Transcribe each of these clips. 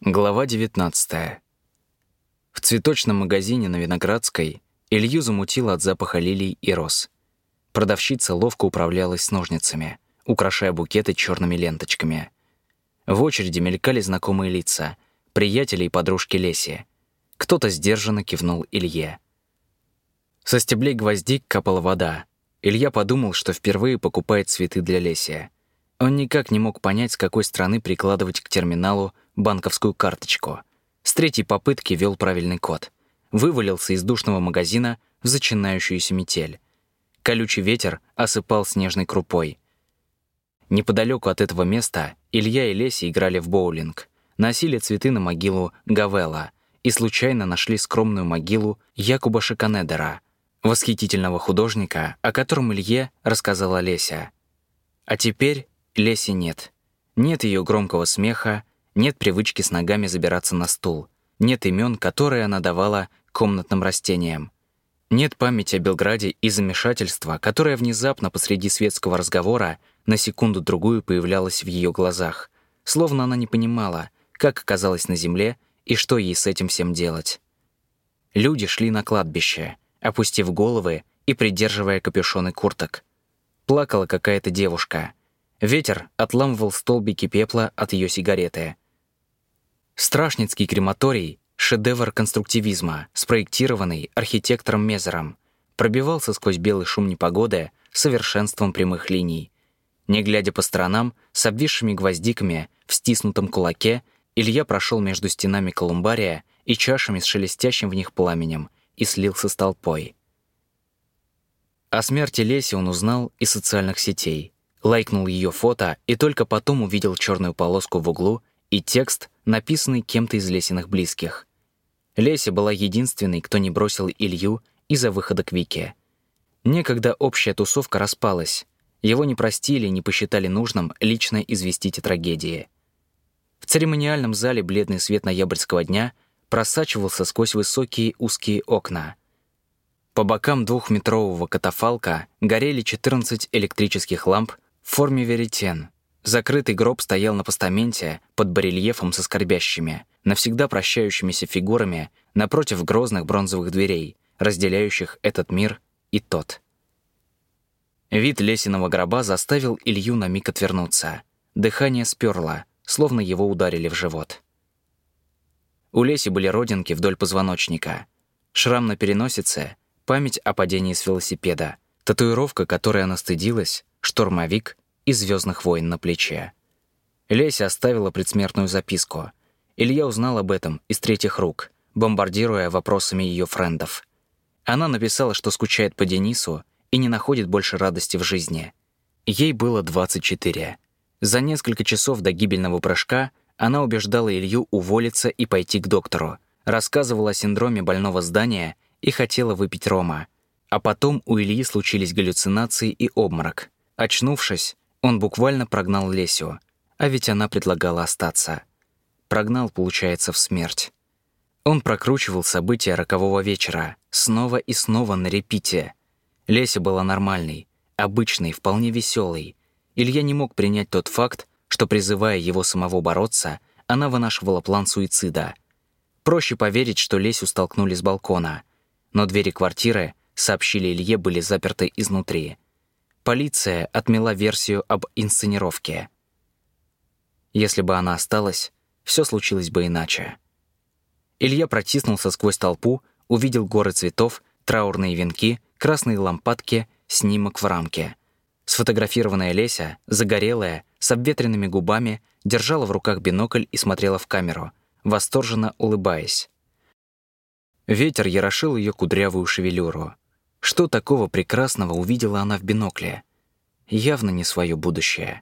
Глава 19. В цветочном магазине на Виноградской Илью замутило от запаха лилий и роз. Продавщица ловко управлялась с ножницами, украшая букеты черными ленточками. В очереди мелькали знакомые лица, приятели и подружки Леси. Кто-то сдержанно кивнул Илье. Со стеблей гвоздик капала вода. Илья подумал, что впервые покупает цветы для Леси. Он никак не мог понять, с какой стороны прикладывать к терминалу банковскую карточку. С третьей попытки вел правильный код. Вывалился из душного магазина в зачинающуюся метель. Колючий ветер осыпал снежной крупой. Неподалеку от этого места Илья и Леся играли в боулинг, носили цветы на могилу Гавела и случайно нашли скромную могилу Якуба Шиканедера, восхитительного художника, о котором Илье рассказала Леся. А теперь Леси нет. Нет ее громкого смеха, нет привычки с ногами забираться на стул, нет имен, которые она давала комнатным растениям. Нет памяти о Белграде и замешательства, которое внезапно посреди светского разговора на секунду-другую появлялось в ее глазах, словно она не понимала, как оказалась на земле и что ей с этим всем делать. Люди шли на кладбище, опустив головы и придерживая капюшоны курток. Плакала какая-то девушка — Ветер отламывал столбики пепла от ее сигареты. Страшницкий крематорий — шедевр конструктивизма, спроектированный архитектором Мезером, пробивался сквозь белый шум непогоды совершенством прямых линий. Не глядя по сторонам, с обвисшими гвоздиками в стиснутом кулаке, Илья прошел между стенами колумбария и чашами с шелестящим в них пламенем и слился с толпой. О смерти Леси он узнал из социальных сетей — лайкнул ее фото и только потом увидел черную полоску в углу и текст, написанный кем-то из Лесиных близких. Леся была единственной, кто не бросил Илью из-за выхода к Вике. Некогда общая тусовка распалась. Его не простили, не посчитали нужным лично известить о трагедии. В церемониальном зале бледный свет ноябрьского дня просачивался сквозь высокие узкие окна. По бокам двухметрового катафалка горели 14 электрических ламп в форме веретен. Закрытый гроб стоял на постаменте под барельефом со скорбящими, навсегда прощающимися фигурами напротив грозных бронзовых дверей, разделяющих этот мир и тот. Вид лесиного гроба заставил Илью на миг отвернуться. Дыхание сперло, словно его ударили в живот. У Леси были родинки вдоль позвоночника. Шрам на переносице, память о падении с велосипеда, татуировка, которой она стыдилась, штурмовик и «Звездных войн» на плече. Леся оставила предсмертную записку. Илья узнал об этом из третьих рук, бомбардируя вопросами ее френдов. Она написала, что скучает по Денису и не находит больше радости в жизни. Ей было 24. За несколько часов до гибельного прыжка она убеждала Илью уволиться и пойти к доктору, рассказывала о синдроме больного здания и хотела выпить рома. А потом у Ильи случились галлюцинации и обморок. Очнувшись, он буквально прогнал Лесю, а ведь она предлагала остаться. Прогнал, получается, в смерть. Он прокручивал события рокового вечера, снова и снова на репите. Леся была нормальной, обычной, вполне веселой. Илья не мог принять тот факт, что, призывая его самого бороться, она вынашивала план суицида. Проще поверить, что Лесю столкнули с балкона. Но двери квартиры, сообщили Илье, были заперты изнутри. Полиция отмела версию об инсценировке. Если бы она осталась, все случилось бы иначе. Илья протиснулся сквозь толпу, увидел горы цветов, траурные венки, красные лампадки, снимок в рамке. Сфотографированная Леся, загорелая, с обветренными губами, держала в руках бинокль и смотрела в камеру, восторженно улыбаясь. Ветер ярошил ее кудрявую шевелюру. Что такого прекрасного увидела она в бинокле? Явно не свое будущее.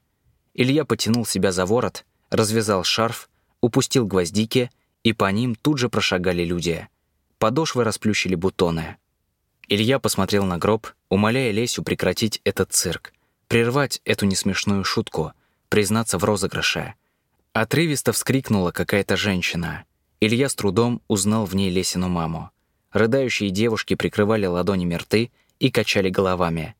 Илья потянул себя за ворот, развязал шарф, упустил гвоздики, и по ним тут же прошагали люди. Подошвы расплющили бутоны. Илья посмотрел на гроб, умоляя Лесю прекратить этот цирк, прервать эту несмешную шутку, признаться в розыгрыше. Отрывисто вскрикнула какая-то женщина. Илья с трудом узнал в ней Лесину маму. Рыдающие девушки прикрывали ладонями рты и качали головами.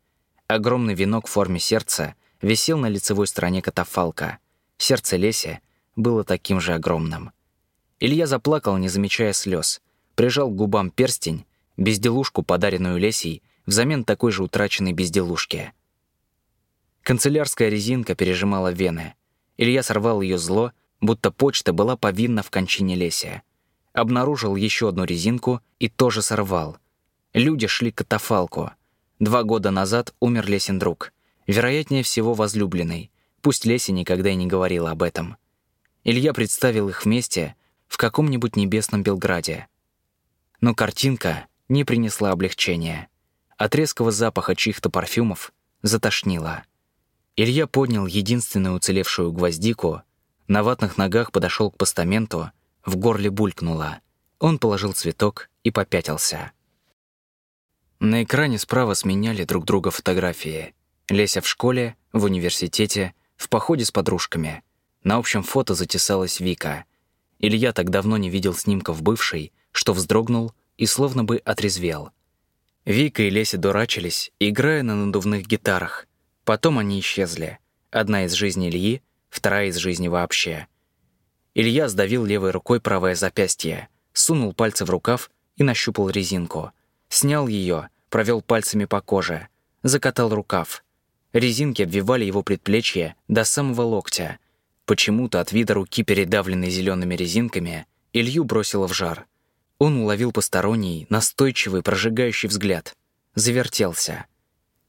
Огромный венок в форме сердца висел на лицевой стороне катафалка. Сердце Леси было таким же огромным. Илья заплакал, не замечая слез. Прижал к губам перстень, безделушку, подаренную Лесей, взамен такой же утраченной безделушки. Канцелярская резинка пережимала вены. Илья сорвал ее зло, будто почта была повинна в кончине Леся. Обнаружил еще одну резинку и тоже сорвал. Люди шли к катафалку. Два года назад умер Лесин друг. Вероятнее всего, возлюбленный. Пусть Леся никогда и не говорила об этом. Илья представил их вместе в каком-нибудь небесном Белграде. Но картинка не принесла облегчения. От резкого запаха чьих-то парфюмов затошнило. Илья поднял единственную уцелевшую гвоздику, на ватных ногах подошел к постаменту, в горле булькнуло. Он положил цветок и попятился. На экране справа сменяли друг друга фотографии. Леся в школе, в университете, в походе с подружками. На общем фото затесалась Вика. Илья так давно не видел снимков бывшей, что вздрогнул и словно бы отрезвел. Вика и Леся дурачились, играя на надувных гитарах. Потом они исчезли. Одна из жизни Ильи, вторая из жизни вообще. Илья сдавил левой рукой правое запястье, сунул пальцы в рукав и нащупал резинку. Снял ее, провел пальцами по коже, закатал рукав. Резинки обвивали его предплечье до самого локтя. Почему-то от вида руки, передавленной зелеными резинками, Илью бросило в жар. Он уловил посторонний, настойчивый, прожигающий взгляд. Завертелся.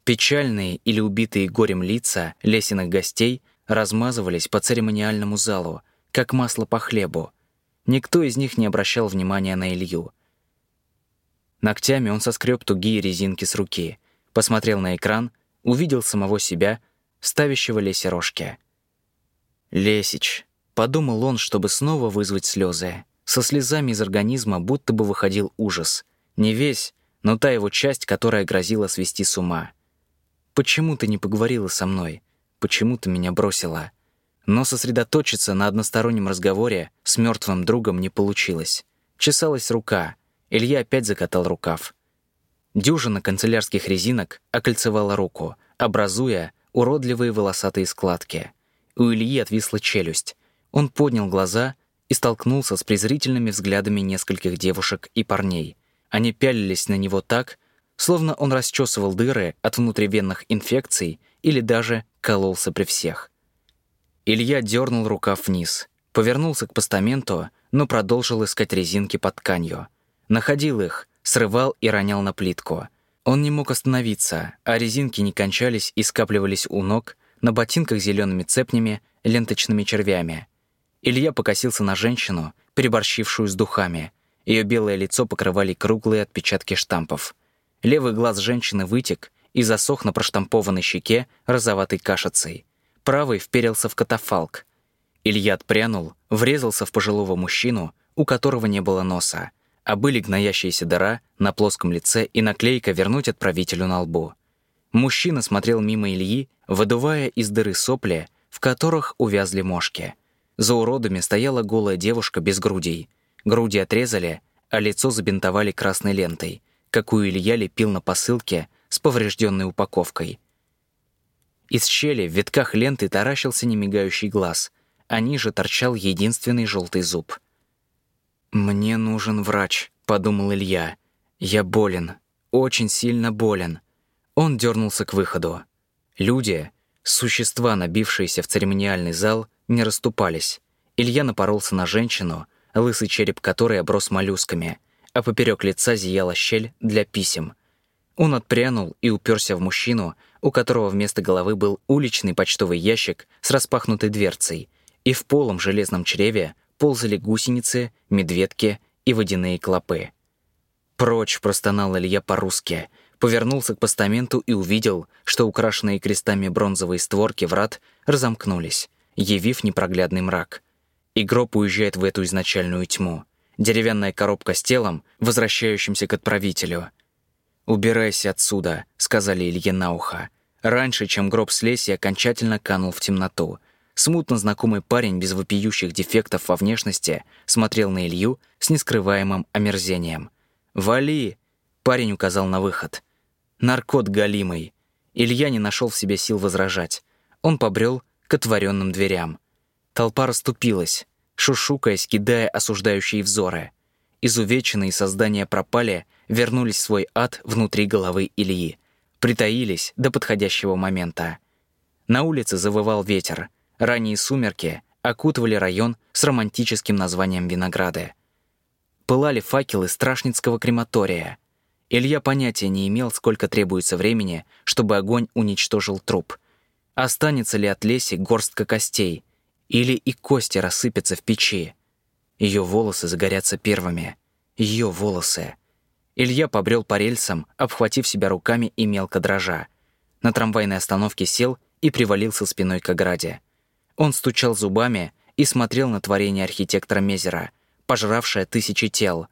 Печальные или убитые горем лица лесенных гостей размазывались по церемониальному залу, как масло по хлебу. Никто из них не обращал внимания на Илью. Ногтями он соскреб тугие резинки с руки, посмотрел на экран, увидел самого себя, ставящего Лесе рожки. «Лесич», — подумал он, чтобы снова вызвать слезы. Со слезами из организма будто бы выходил ужас. Не весь, но та его часть, которая грозила свести с ума. «Почему ты не поговорила со мной? Почему ты меня бросила?» Но сосредоточиться на одностороннем разговоре с мертвым другом не получилось. Чесалась рука. Илья опять закатал рукав. Дюжина канцелярских резинок окольцевала руку, образуя уродливые волосатые складки. У Ильи отвисла челюсть. Он поднял глаза и столкнулся с презрительными взглядами нескольких девушек и парней. Они пялились на него так, словно он расчесывал дыры от внутривенных инфекций или даже кололся при всех. Илья дернул рукав вниз, повернулся к постаменту, но продолжил искать резинки под тканью. Находил их, срывал и ронял на плитку. Он не мог остановиться, а резинки не кончались и скапливались у ног, на ботинках зелеными цепнями, ленточными червями — Илья покосился на женщину, переборщившую с духами. Ее белое лицо покрывали круглые отпечатки штампов. Левый глаз женщины вытек и засох на проштампованной щеке розоватой кашицей. Правый вперился в катафалк. Илья отпрянул, врезался в пожилого мужчину, у которого не было носа, а были гноящиеся дыра на плоском лице и наклейка «Вернуть отправителю на лбу». Мужчина смотрел мимо Ильи, выдувая из дыры сопли, в которых увязли мошки — за уродами стояла голая девушка без грудей. Груди отрезали, а лицо забинтовали красной лентой, какую Илья лепил на посылке с поврежденной упаковкой. Из щели в витках ленты таращился немигающий глаз, а ниже торчал единственный желтый зуб. «Мне нужен врач», — подумал Илья. «Я болен, очень сильно болен». Он дернулся к выходу. Люди, существа, набившиеся в церемониальный зал, не расступались. Илья напоролся на женщину, лысый череп которой оброс моллюсками, а поперек лица зияла щель для писем. Он отпрянул и уперся в мужчину, у которого вместо головы был уличный почтовый ящик с распахнутой дверцей, и в полом железном чреве ползали гусеницы, медведки и водяные клопы. «Прочь!» — простонал Илья по-русски, повернулся к постаменту и увидел, что украшенные крестами бронзовые створки врат разомкнулись явив непроглядный мрак. И гроб уезжает в эту изначальную тьму. Деревянная коробка с телом, возвращающимся к отправителю. «Убирайся отсюда», — сказали Илье на ухо. Раньше, чем гроб с Леси окончательно канул в темноту. Смутно знакомый парень без вопиющих дефектов во внешности смотрел на Илью с нескрываемым омерзением. «Вали!» — парень указал на выход. «Наркот галимый!» Илья не нашел в себе сил возражать. Он побрел к отворенным дверям. Толпа расступилась. шушукаясь, кидая осуждающие взоры. Изувеченные создания пропали, вернулись в свой ад внутри головы Ильи. Притаились до подходящего момента. На улице завывал ветер. Ранние сумерки окутывали район с романтическим названием Винограды. Пылали факелы страшницкого крематория. Илья понятия не имел, сколько требуется времени, чтобы огонь уничтожил труп. Останется ли от Леси горстка костей, или и кости рассыпятся в печи. Ее волосы загорятся первыми. Ее волосы. Илья побрел по рельсам, обхватив себя руками и мелко дрожа. На трамвайной остановке сел и привалился спиной к ограде. Он стучал зубами и смотрел на творение архитектора Мезера, пожравшее тысячи тел.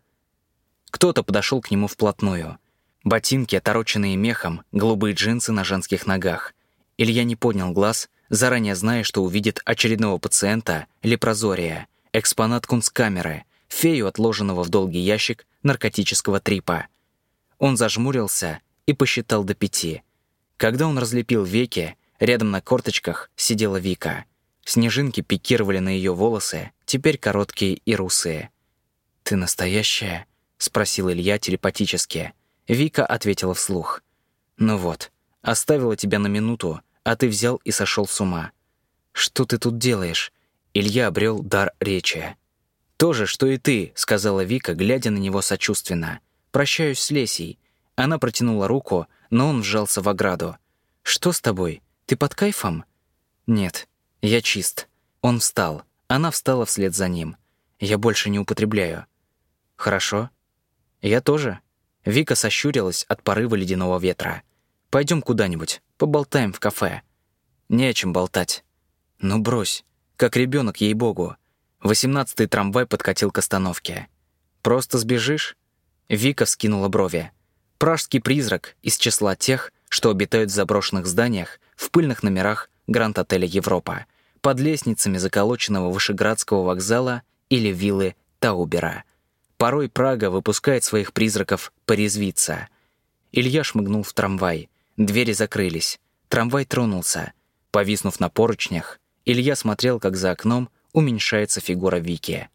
Кто-то подошел к нему вплотную. Ботинки, отороченные мехом, голубые джинсы на женских ногах. Илья не поднял глаз, заранее зная, что увидит очередного пациента лепрозория, экспонат кунсткамеры, фею, отложенного в долгий ящик наркотического трипа. Он зажмурился и посчитал до пяти. Когда он разлепил веки, рядом на корточках сидела Вика — Снежинки пикировали на ее волосы, теперь короткие и русые. «Ты настоящая?» — спросил Илья телепатически. Вика ответила вслух. «Ну вот, оставила тебя на минуту, а ты взял и сошел с ума. Что ты тут делаешь?» Илья обрел дар речи. «То же, что и ты», — сказала Вика, глядя на него сочувственно. «Прощаюсь с Лесей». Она протянула руку, но он вжался в ограду. «Что с тобой? Ты под кайфом?» «Нет, я чист. Он встал. Она встала вслед за ним. Я больше не употребляю. Хорошо. Я тоже. Вика сощурилась от порыва ледяного ветра. Пойдем куда-нибудь, поболтаем в кафе. Не о чем болтать. Ну брось, как ребенок, ей-богу. Восемнадцатый трамвай подкатил к остановке. Просто сбежишь? Вика вскинула брови. Пражский призрак из числа тех, что обитают в заброшенных зданиях, в пыльных номерах Гранд-отеля «Европа», под лестницами заколоченного Вышеградского вокзала или виллы Таубера. Порой Прага выпускает своих призраков порезвиться. Илья шмыгнул в трамвай. Двери закрылись. Трамвай тронулся. Повиснув на поручнях, Илья смотрел, как за окном уменьшается фигура Вики.